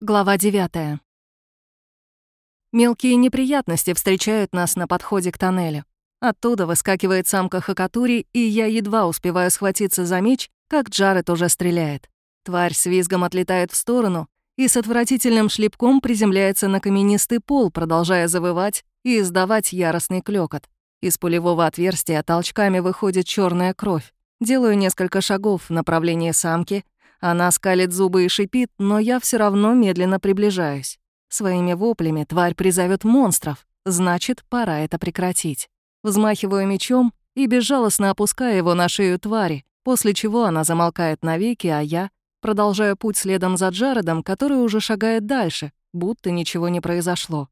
Глава 9. Мелкие неприятности встречают нас на подходе к тоннелю. Оттуда выскакивает самка Хакатури, и я едва успеваю схватиться за меч, как Джаред уже стреляет. Тварь с визгом отлетает в сторону и с отвратительным шлепком приземляется на каменистый пол, продолжая завывать и издавать яростный клёкот. Из пулевого отверстия толчками выходит черная кровь. Делаю несколько шагов в направлении самки, она скалит зубы и шипит, но я все равно медленно приближаюсь. Своими воплями тварь призовет монстров, значит, пора это прекратить. Взмахиваю мечом и безжалостно опускаю его на шею твари, после чего она замолкает навеки, а я продолжаю путь следом за Джаредом, который уже шагает дальше, будто ничего не произошло.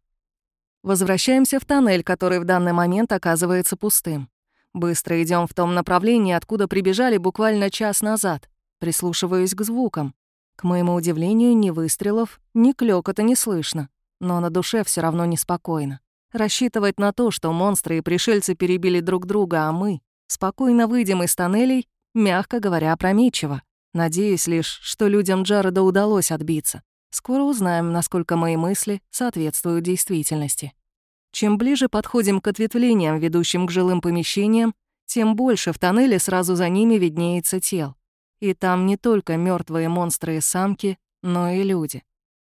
Возвращаемся в тоннель, который в данный момент оказывается пустым. Быстро идем в том направлении, откуда прибежали буквально час назад. Прислушиваюсь к звукам. К моему удивлению, ни выстрелов, ни клёкота не слышно. Но на душе все равно неспокойно. Рассчитывать на то, что монстры и пришельцы перебили друг друга, а мы спокойно выйдем из тоннелей, мягко говоря, опрометчиво. Надеюсь лишь, что людям Джареда удалось отбиться. Скоро узнаем, насколько мои мысли соответствуют действительности. Чем ближе подходим к ответвлениям, ведущим к жилым помещениям, тем больше в тоннеле сразу за ними виднеется тел. И там не только мертвые монстры и самки, но и люди.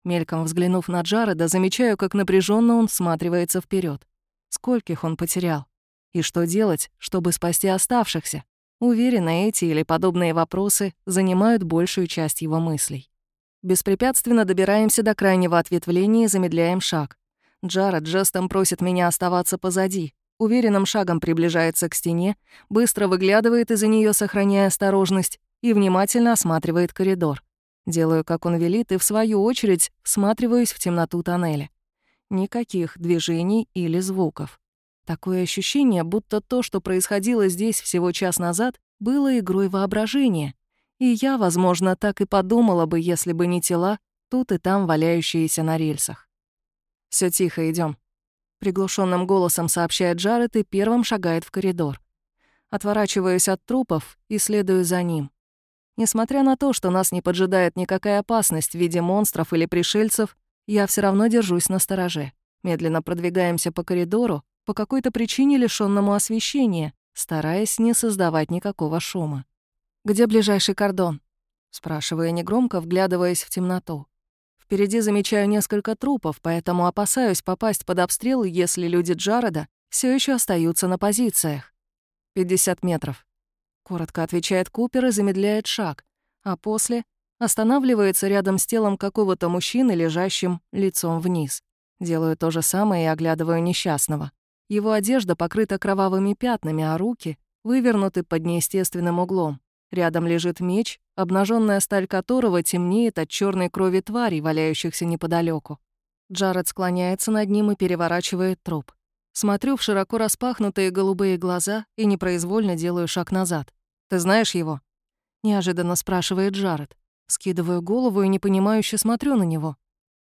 Мельком взглянув на Джареда, замечаю, как напряженно он всматривается вперед. Скольких он потерял? И что делать, чтобы спасти оставшихся? Уверена, эти или подобные вопросы занимают большую часть его мыслей. Беспрепятственно добираемся до крайнего ответвления и замедляем шаг. Джаред жестом просит меня оставаться позади. Уверенным шагом приближается к стене, быстро выглядывает из-за нее, сохраняя осторожность, и внимательно осматривает коридор. Делаю, как он велит, и в свою очередь всматриваюсь в темноту тоннеля. Никаких движений или звуков. Такое ощущение, будто то, что происходило здесь всего час назад, было игрой воображения. И я, возможно, так и подумала бы, если бы не тела, тут и там валяющиеся на рельсах. Все тихо, идем. Приглушенным голосом сообщает Джаред и первым шагает в коридор. Отворачиваюсь от трупов и следую за ним. Несмотря на то, что нас не поджидает никакая опасность в виде монстров или пришельцев, я все равно держусь на стороже. Медленно продвигаемся по коридору, по какой-то причине лишённому освещения, стараясь не создавать никакого шума. «Где ближайший кордон?» — спрашиваю негромко, вглядываясь в темноту. Впереди замечаю несколько трупов, поэтому опасаюсь попасть под обстрел, если люди Джареда все еще остаются на позициях. 50 метров. Коротко отвечает Купер и замедляет шаг, а после останавливается рядом с телом какого-то мужчины, лежащим лицом вниз. Делаю то же самое и оглядываю несчастного. Его одежда покрыта кровавыми пятнами, а руки вывернуты под неестественным углом. Рядом лежит меч, обнаженная сталь которого темнеет от черной крови тварей, валяющихся неподалеку. Джаред склоняется над ним и переворачивает труп. Смотрю в широко распахнутые голубые глаза и непроизвольно делаю шаг назад. Ты знаешь его?» Неожиданно спрашивает Джаред. Скидываю голову и непонимающе смотрю на него.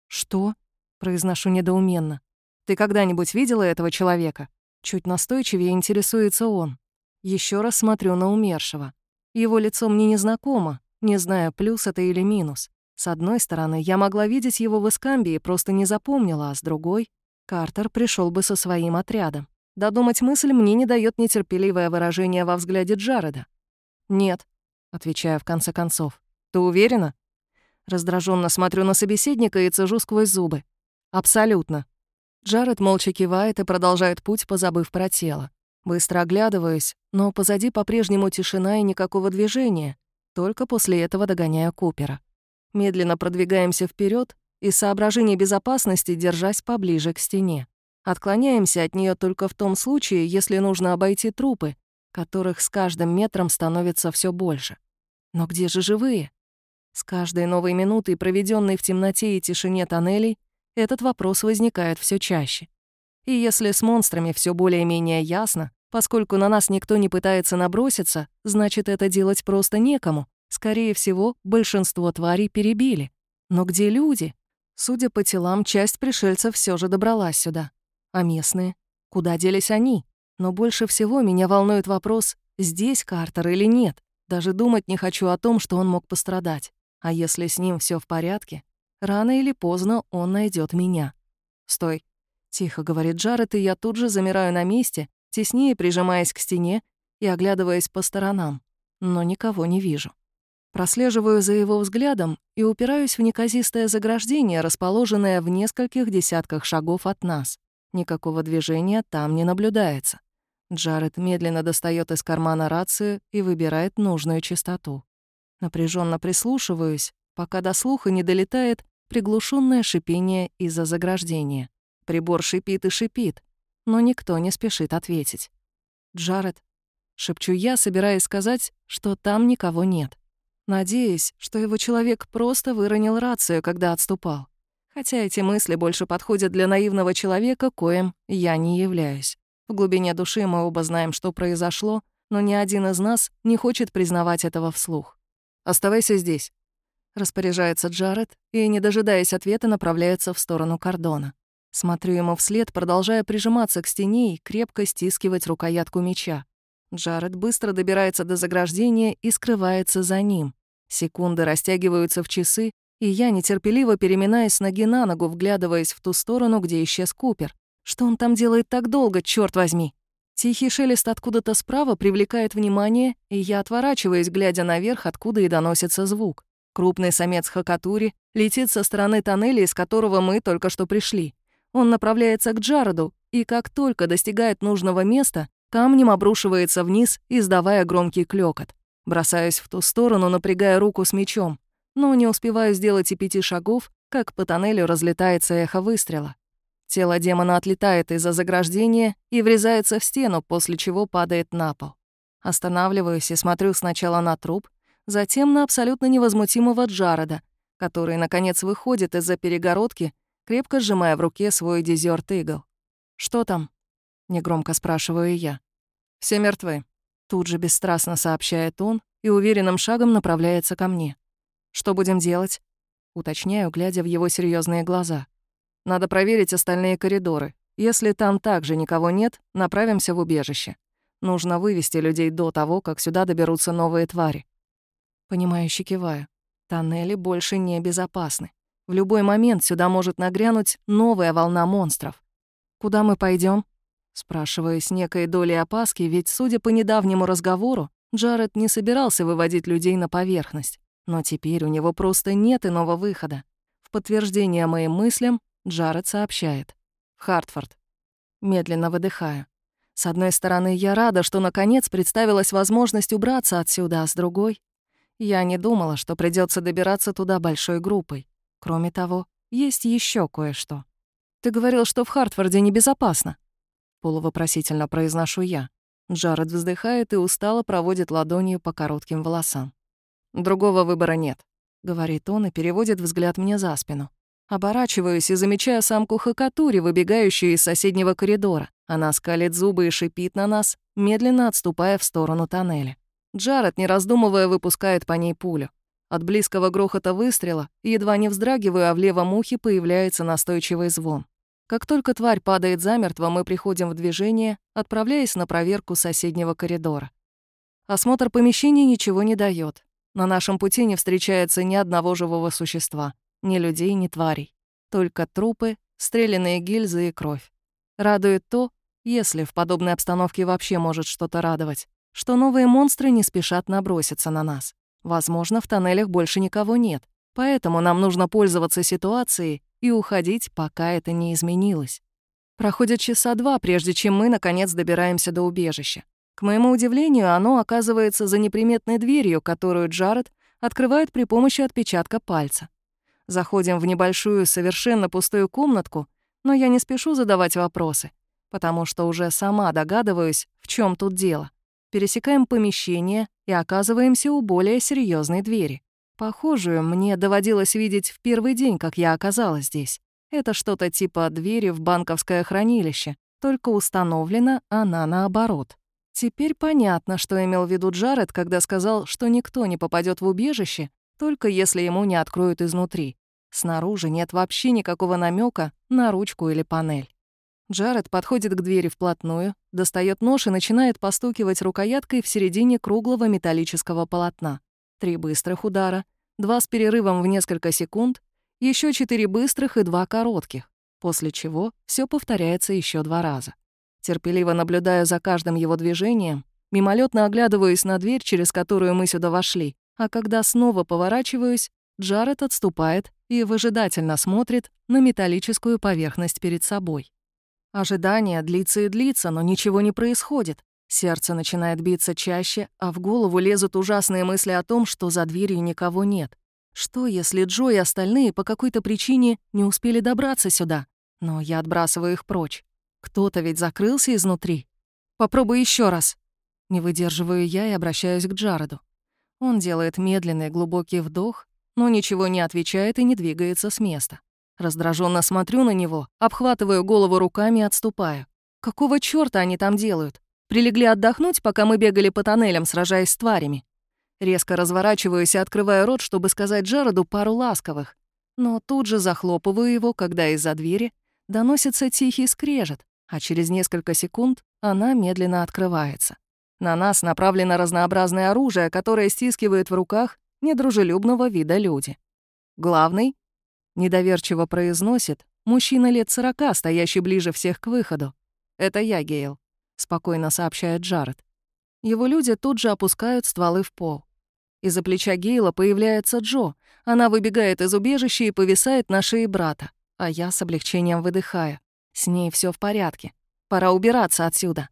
«Что?» — произношу недоуменно. «Ты когда-нибудь видела этого человека?» Чуть настойчивее интересуется он. Еще раз смотрю на умершего. Его лицо мне незнакомо, не знаю, плюс это или минус. С одной стороны, я могла видеть его в Искамбии, просто не запомнила, а с другой — Картер пришел бы со своим отрядом. Додумать мысль мне не дает нетерпеливое выражение во взгляде Джареда. «Нет», — отвечаю в конце концов. «Ты уверена?» Раздраженно смотрю на собеседника и цежу сквозь зубы. «Абсолютно». Джаред молча кивает и продолжает путь, позабыв про тело. Быстро оглядываюсь, но позади по-прежнему тишина и никакого движения. Только после этого догоняю Купера. Медленно продвигаемся вперед и соображение безопасности держась поближе к стене. Отклоняемся от нее только в том случае, если нужно обойти трупы, которых с каждым метром становится все больше. Но где же живые? С каждой новой минутой, проведенной в темноте и тишине тоннелей, этот вопрос возникает все чаще. И если с монстрами все более-менее ясно, поскольку на нас никто не пытается наброситься, значит, это делать просто некому. Скорее всего, большинство тварей перебили. Но где люди? Судя по телам, часть пришельцев все же добралась сюда. А местные? Куда делись они? Но больше всего меня волнует вопрос, здесь Картер или нет. Даже думать не хочу о том, что он мог пострадать. А если с ним все в порядке? Рано или поздно он найдет меня. «Стой!» — тихо говорит Джаред, и я тут же замираю на месте, теснее прижимаясь к стене и оглядываясь по сторонам, но никого не вижу. Прослеживаю за его взглядом и упираюсь в неказистое заграждение, расположенное в нескольких десятках шагов от нас. Никакого движения там не наблюдается. Джаред медленно достает из кармана рацию и выбирает нужную частоту. Напряженно прислушиваюсь, пока до слуха не долетает приглушенное шипение из-за заграждения. Прибор шипит и шипит, но никто не спешит ответить. «Джаред», — шепчу я, собираясь сказать, что там никого нет надеясь, что его человек просто выронил рацию, когда отступал. Хотя эти мысли больше подходят для наивного человека, коим я не являюсь. В глубине души мы оба знаем, что произошло, но ни один из нас не хочет признавать этого вслух. «Оставайся здесь», — распоряжается Джаред и, не дожидаясь ответа, направляется в сторону кордона. Смотрю ему вслед, продолжая прижиматься к стене и крепко стискивать рукоятку меча. Джаред быстро добирается до заграждения и скрывается за ним. Секунды растягиваются в часы, и я нетерпеливо переминаюсь ноги на ногу, вглядываясь в ту сторону, где исчез Купер. Что он там делает так долго, черт возьми? Тихий шелест откуда-то справа привлекает внимание, и я отворачиваюсь, глядя наверх, откуда и доносится звук. Крупный самец Хакатури летит со стороны тоннеля, из которого мы только что пришли. Он направляется к Джароду, и как только достигает нужного места, камнем обрушивается вниз, издавая громкий клёкот. Бросаюсь в ту сторону, напрягая руку с мечом, но не успеваю сделать и пяти шагов, как по тоннелю разлетается эхо выстрела. Тело демона отлетает из-за заграждения и врезается в стену, после чего падает на пол. Останавливаюсь и смотрю сначала на труп, затем на абсолютно невозмутимого Джареда, который, наконец, выходит из-за перегородки, крепко сжимая в руке свой дезерт игл. «Что там?» — негромко спрашиваю я. «Все мертвы», Тут же бесстрастно сообщает он и уверенным шагом направляется ко мне. «Что будем делать?» Уточняю, глядя в его серьезные глаза. «Надо проверить остальные коридоры. Если там также никого нет, направимся в убежище. Нужно вывести людей до того, как сюда доберутся новые твари». Понимающе киваю. Тоннели больше не безопасны. В любой момент сюда может нагрянуть новая волна монстров. Куда мы пойдем? Спрашиваю с некой долей опаски, ведь, судя по недавнему разговору, Джаред не собирался выводить людей на поверхность. Но теперь у него просто нет иного выхода. В подтверждение моим мыслям Джаред сообщает. Хартфорд. Медленно выдыхаю. С одной стороны, я рада, что наконец представилась возможность убраться отсюда, а с другой... Я не думала, что придется добираться туда большой группой. Кроме того, есть еще кое-что. Ты говорил, что в Хартфорде небезопасно полувопросительно произношу я. Джаред вздыхает и устало проводит ладонью по коротким волосам. «Другого выбора нет», — говорит он и переводит взгляд мне за спину. Оборачиваюсь и замечаю самку Хакатури, выбегающую из соседнего коридора. Она скалит зубы и шипит на нас, медленно отступая в сторону тоннеля. Джаред, не раздумывая, выпускает по ней пулю. От близкого грохота выстрела, едва не вздрагиваю, а в левом ухе появляется настойчивый звон. Как только тварь падает замертво, мы приходим в движение, отправляясь на проверку соседнего коридора. Осмотр помещений ничего не дает. На нашем пути не встречается ни одного живого существа, ни людей, ни тварей. Только трупы, стрелянные гильзы и кровь. Радует то, если в подобной обстановке вообще может что-то радовать, что новые монстры не спешат наброситься на нас. Возможно, в тоннелях больше никого нет, поэтому нам нужно пользоваться ситуацией и уходить, пока это не изменилось. Проходит часа два, прежде чем мы, наконец, добираемся до убежища. К моему удивлению, оно оказывается за неприметной дверью, которую Джаред открывает при помощи отпечатка пальца. Заходим в небольшую, совершенно пустую комнатку, но я не спешу задавать вопросы, потому что уже сама догадываюсь, в чем тут дело. Пересекаем помещение и оказываемся у более серьезной двери. Похожую мне доводилось видеть в первый день, как я оказалась здесь. Это что-то типа двери в банковское хранилище, только установлена она наоборот. Теперь понятно, что имел в виду Джаред, когда сказал, что никто не попадет в убежище, только если ему не откроют изнутри. Снаружи нет вообще никакого намека на ручку или панель. Джаред подходит к двери вплотную, достает нож и начинает постукивать рукояткой в середине круглого металлического полотна. Три быстрых удара, два с перерывом в несколько секунд, еще четыре быстрых и два коротких, после чего все повторяется еще два раза. Терпеливо наблюдаю за каждым его движением, мимолетно оглядываюсь на дверь, через которую мы сюда вошли, а когда снова поворачиваюсь, Джаред отступает и выжидательно смотрит на металлическую поверхность перед собой. Ожидание длится и длится, но ничего не происходит. Сердце начинает биться чаще, а в голову лезут ужасные мысли о том, что за дверью никого нет. Что, если Джо и остальные по какой-то причине не успели добраться сюда? Но я отбрасываю их прочь. Кто-то ведь закрылся изнутри. Попробуй еще раз. Не выдерживаю я и обращаюсь к Джареду. Он делает медленный глубокий вдох, но ничего не отвечает и не двигается с места. Раздраженно смотрю на него, обхватываю голову руками и отступаю. Какого чёрта они там делают? Прилегли отдохнуть, пока мы бегали по тоннелям, сражаясь с тварями. Резко разворачиваюсь и открываю рот, чтобы сказать Джареду пару ласковых. Но тут же захлопываю его, когда из-за двери доносится тихий скрежет, а через несколько секунд она медленно открывается. На нас направлено разнообразное оружие, которое стискивает в руках недружелюбного вида люди. Главный Недоверчиво произносит мужчина лет сорока, стоящий ближе всех к выходу. «Это я, Гейл», — спокойно сообщает Джаред. Его люди тут же опускают стволы в пол. Из-за плеча Гейла появляется Джо. Она выбегает из убежища и повисает на шее брата. А я с облегчением выдыхаю. С ней все в порядке. Пора убираться отсюда.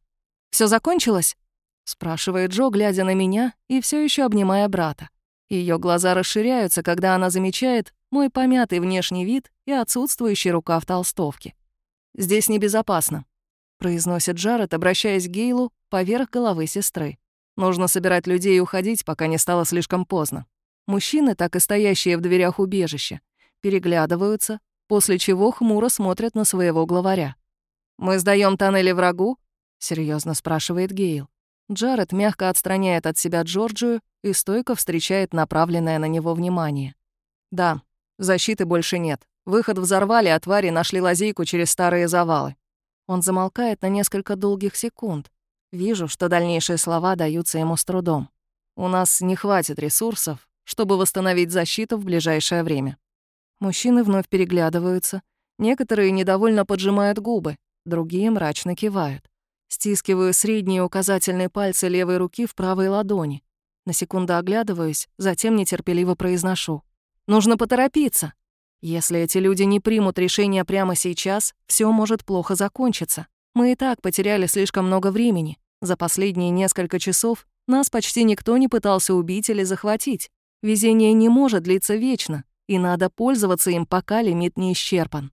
Все закончилось?» — спрашивает Джо, глядя на меня и все еще обнимая брата. Ее глаза расширяются, когда она замечает мой помятый внешний вид и отсутствующий рукав толстовки. «Здесь небезопасно», — произносит Джаред, обращаясь к Гейлу поверх головы сестры. «Нужно собирать людей и уходить, пока не стало слишком поздно». Мужчины, так и стоящие в дверях убежища, переглядываются, после чего хмуро смотрят на своего главаря. «Мы сдаем тоннели врагу?» — серьезно спрашивает Гейл. Джаред мягко отстраняет от себя Джорджию и стойко встречает направленное на него внимание. «Да, защиты больше нет. Выход взорвали, а твари нашли лазейку через старые завалы». Он замолкает на несколько долгих секунд. Вижу, что дальнейшие слова даются ему с трудом. «У нас не хватит ресурсов, чтобы восстановить защиту в ближайшее время». Мужчины вновь переглядываются. Некоторые недовольно поджимают губы, другие мрачно кивают. Стискиваю средние указательные пальцы левой руки в правой ладони. На секунду оглядываюсь, затем нетерпеливо произношу. «Нужно поторопиться. Если эти люди не примут решение прямо сейчас, все может плохо закончиться. Мы и так потеряли слишком много времени. За последние несколько часов нас почти никто не пытался убить или захватить. Везение не может длиться вечно, и надо пользоваться им, пока лимит не исчерпан.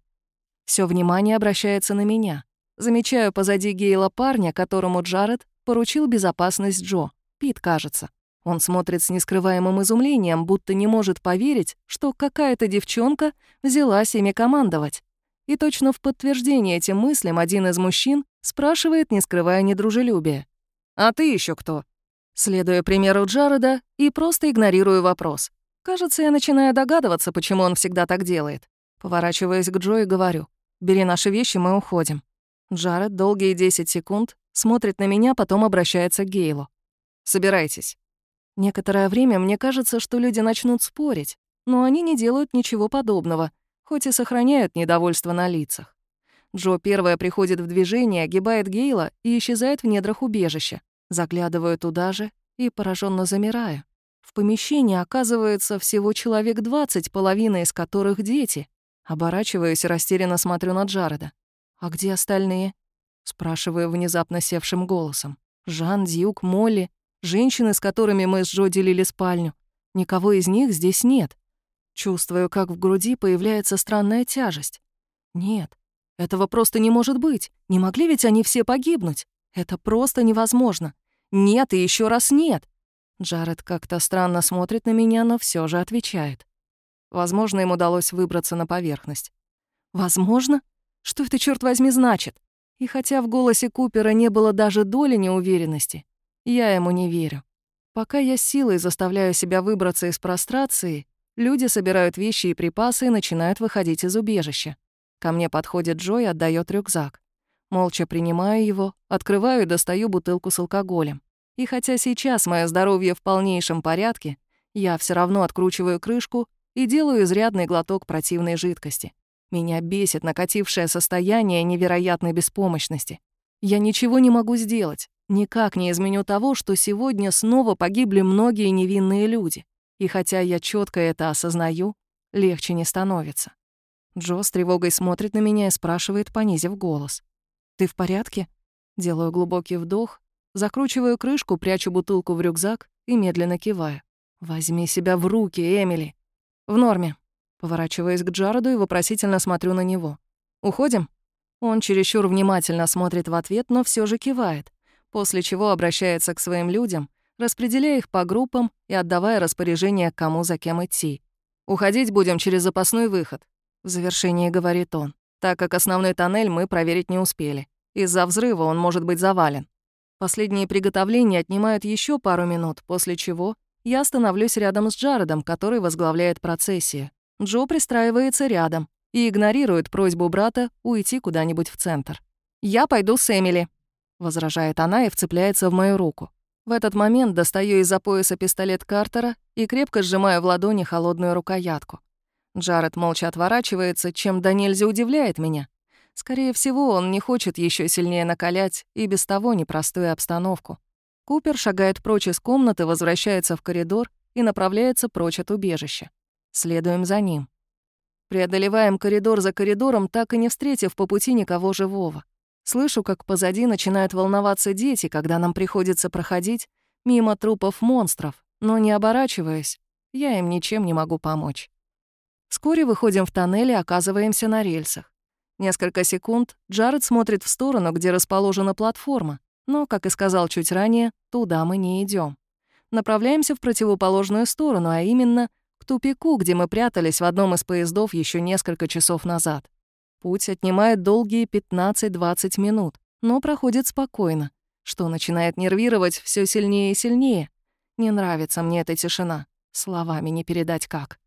Все внимание обращается на меня. Замечаю позади Гейла парня, которому Джаред поручил безопасность Джо. Пит, кажется. Он смотрит с нескрываемым изумлением, будто не может поверить, что какая-то девчонка взялась ими командовать. И точно в подтверждение этим мыслям один из мужчин спрашивает, не скрывая недружелюбия. «А ты еще кто?» Следуя примеру Джареда и просто игнорирую вопрос. Кажется, я начинаю догадываться, почему он всегда так делает. Поворачиваясь к Джо и говорю, «Бери наши вещи, мы уходим». Джаред долгие 10 секунд смотрит на меня, потом обращается к Гейлу. «Собирайтесь». Некоторое время мне кажется, что люди начнут спорить, но они не делают ничего подобного, хоть и сохраняют недовольство на лицах. Джо первая приходит в движение, огибает Гейла и исчезает в недрах убежища. Заглядываю туда же и пораженно замираю. В помещении оказывается всего человек 20, половина из которых дети. Оборачиваюсь и растерянно смотрю на Джареда. «А где остальные?» — спрашиваю внезапно севшим голосом. «Жан, Дьюк, Молли, женщины, с которыми мы с Джо делили спальню. Никого из них здесь нет. Чувствую, как в груди появляется странная тяжесть. Нет, этого просто не может быть. Не могли ведь они все погибнуть? Это просто невозможно. Нет и еще раз нет. Джаред как-то странно смотрит на меня, но все же отвечает. Возможно, им удалось выбраться на поверхность. Возможно? Что это, черт возьми, значит? И хотя в голосе Купера не было даже доли неуверенности, я ему не верю. Пока я силой заставляю себя выбраться из прострации, люди собирают вещи и припасы и начинают выходить из убежища. Ко мне подходит Джо и отдаёт рюкзак. Молча принимаю его, открываю и достаю бутылку с алкоголем. И хотя сейчас мое здоровье в полнейшем порядке, я все равно откручиваю крышку и делаю изрядный глоток противной жидкости. Меня бесит накатившее состояние невероятной беспомощности. Я ничего не могу сделать, никак не изменю того, что сегодня снова погибли многие невинные люди. И хотя я четко это осознаю, легче не становится. Джо с тревогой смотрит на меня и спрашивает, понизив голос. «Ты в порядке?» Делаю глубокий вдох, закручиваю крышку, прячу бутылку в рюкзак и медленно киваю. «Возьми себя в руки, Эмили!» «В норме». Поворачиваюсь к Джароду и вопросительно смотрю на него. «Уходим?» Он чересчур внимательно смотрит в ответ, но все же кивает, после чего обращается к своим людям, распределяя их по группам и отдавая распоряжение, кому за кем идти. «Уходить будем через запасной выход», — в завершении говорит он, так как основной тоннель мы проверить не успели. Из-за взрыва он может быть завален. Последние приготовления отнимают еще пару минут, после чего я становлюсь рядом с Джаредом, который возглавляет процессию. Джо пристраивается рядом и игнорирует просьбу брата уйти куда-нибудь в центр. «Я пойду с Эмили», — возражает она и вцепляется в мою руку. В этот момент достаю из-за пояса пистолет Картера и крепко сжимаю в ладони холодную рукоятку. Джаред молча отворачивается, чем до нельзя удивляет меня. Скорее всего, он не хочет еще сильнее накалять и без того непростую обстановку. Купер шагает прочь из комнаты, возвращается в коридор и направляется прочь от убежища. Следуем за ним. Преодолеваем коридор за коридором, так и не встретив по пути никого живого. Слышу, как позади начинают волноваться дети, когда нам приходится проходить мимо трупов монстров, но не оборачиваясь, я им ничем не могу помочь. Вскоре выходим в тоннель и оказываемся на рельсах. Несколько секунд Джаред смотрит в сторону, где расположена платформа, но, как и сказал чуть ранее, туда мы не идем. Направляемся в противоположную сторону, а именно тупику, где мы прятались в одном из поездов еще несколько часов назад. Путь отнимает долгие 15-20 минут, но проходит спокойно, что начинает нервировать все сильнее и сильнее. Не нравится мне эта тишина, словами не передать как.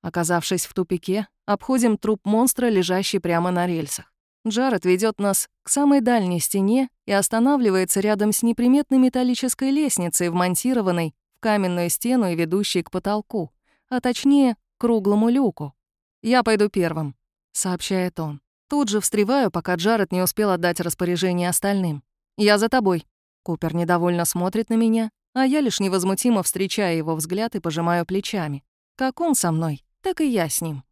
Оказавшись в тупике, обходим труп монстра, лежащий прямо на рельсах. Джаред ведет нас к самой дальней стене и останавливается рядом с неприметной металлической лестницей, вмонтированной в каменную стену и ведущей к потолку, а точнее, круглому люку. «Я пойду первым», — сообщает он. Тут же встреваю, пока Джаред не успел отдать распоряжение остальным. «Я за тобой». Купер недовольно смотрит на меня, а я лишь невозмутимо встречаю его взгляд и пожимаю плечами. Как он со мной, так и я с ним.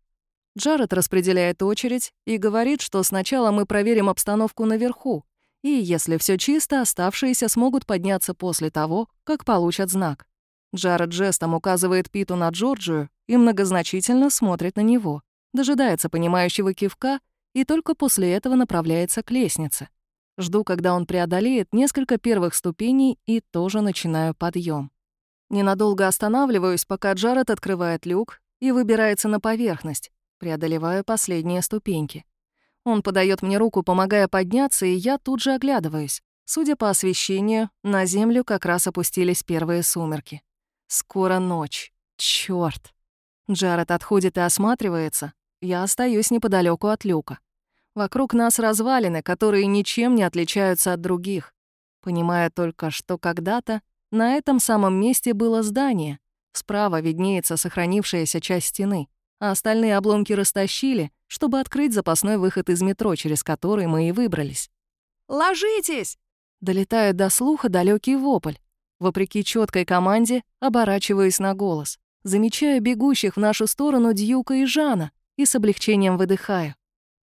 Джаред распределяет очередь и говорит, что сначала мы проверим обстановку наверху, и если все чисто, оставшиеся смогут подняться после того, как получат знак. Джаред жестом указывает Питу на Джорджию и многозначительно смотрит на него, дожидается понимающего кивка и только после этого направляется к лестнице. Жду, когда он преодолеет несколько первых ступеней и тоже начинаю подъем. Ненадолго останавливаюсь, пока Джаред открывает люк и выбирается на поверхность, Преодолеваю последние ступеньки. Он подает мне руку, помогая подняться, и я тут же оглядываюсь. Судя по освещению, на землю как раз опустились первые сумерки. Скоро ночь. Чёрт. Джаред отходит и осматривается. Я остаюсь неподалеку от люка. Вокруг нас развалины, которые ничем не отличаются от других. Понимая только, что когда-то на этом самом месте было здание. Справа виднеется сохранившаяся часть стены а остальные обломки растащили, чтобы открыть запасной выход из метро, через который мы и выбрались. «Ложитесь!» Долетает до слуха далекий вопль. Вопреки четкой команде, оборачиваясь на голос. Замечаю бегущих в нашу сторону Дьюка и Жана и с облегчением выдыхаю.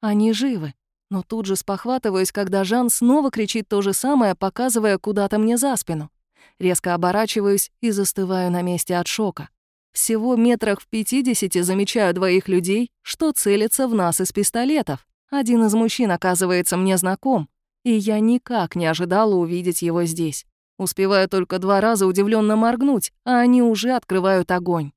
Они живы. Но тут же спохватываюсь, когда Жан снова кричит то же самое, показывая куда-то мне за спину. Резко оборачиваюсь и застываю на месте от шока. Всего метрах в пятидесяти замечаю двоих людей, что целятся в нас из пистолетов. Один из мужчин оказывается мне знаком, и я никак не ожидала увидеть его здесь. Успеваю только два раза удивленно моргнуть, а они уже открывают огонь.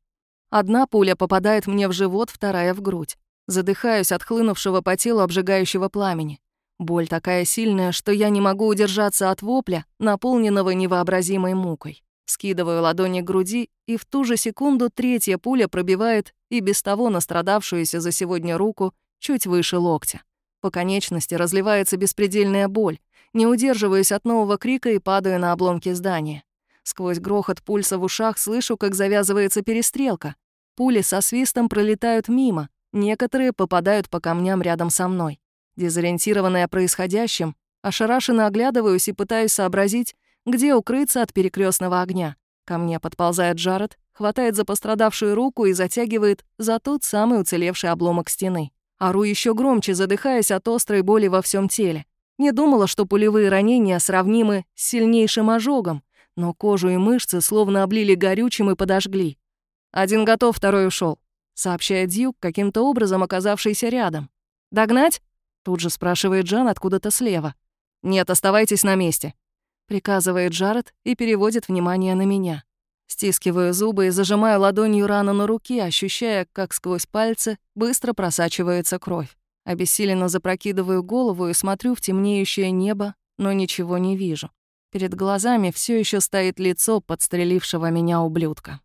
Одна пуля попадает мне в живот, вторая в грудь. Задыхаюсь от хлынувшего по телу обжигающего пламени. Боль такая сильная, что я не могу удержаться от вопля, наполненного невообразимой мукой. Скидываю ладони к груди, и в ту же секунду третья пуля пробивает и без того настрадавшуюся за сегодня руку чуть выше локтя. По конечности разливается беспредельная боль. Не удерживаюсь от нового крика и падаю на обломки здания. Сквозь грохот пульса в ушах слышу, как завязывается перестрелка. Пули со свистом пролетают мимо, некоторые попадают по камням рядом со мной. Дезориентированная происходящим, ошарашенно оглядываюсь и пытаюсь сообразить, где укрыться от перекрестного огня. Ко мне подползает Джаред, хватает за пострадавшую руку и затягивает за тот самый уцелевший обломок стены. Ору еще громче, задыхаясь от острой боли во всем теле. Не думала, что пулевые ранения сравнимы с сильнейшим ожогом, но кожу и мышцы словно облили горючим и подожгли. «Один готов, второй ушел, сообщает Дьюк, каким-то образом оказавшийся рядом. «Догнать?» — тут же спрашивает Джан откуда-то слева. «Нет, оставайтесь на месте», — приказывает Джаред и переводит внимание на меня. Стискиваю зубы и зажимаю ладонью рану на руке, ощущая, как сквозь пальцы быстро просачивается кровь. Обессиленно запрокидываю голову и смотрю в темнеющее небо, но ничего не вижу. Перед глазами все еще стоит лицо подстрелившего меня ублюдка.